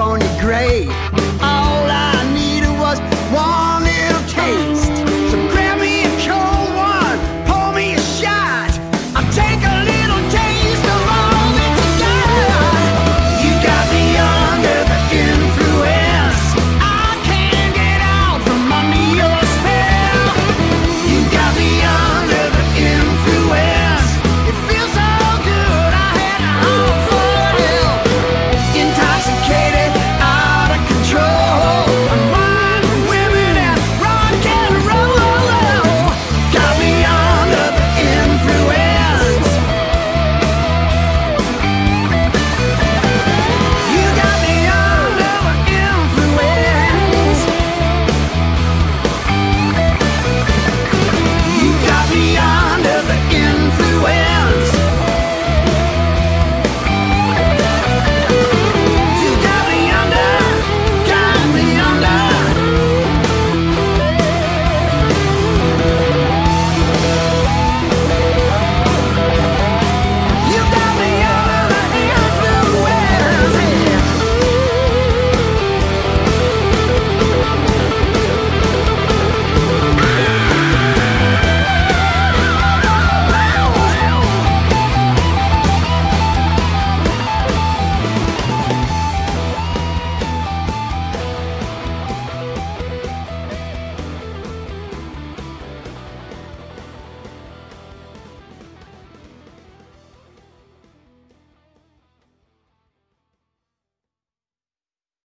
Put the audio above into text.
phony gray.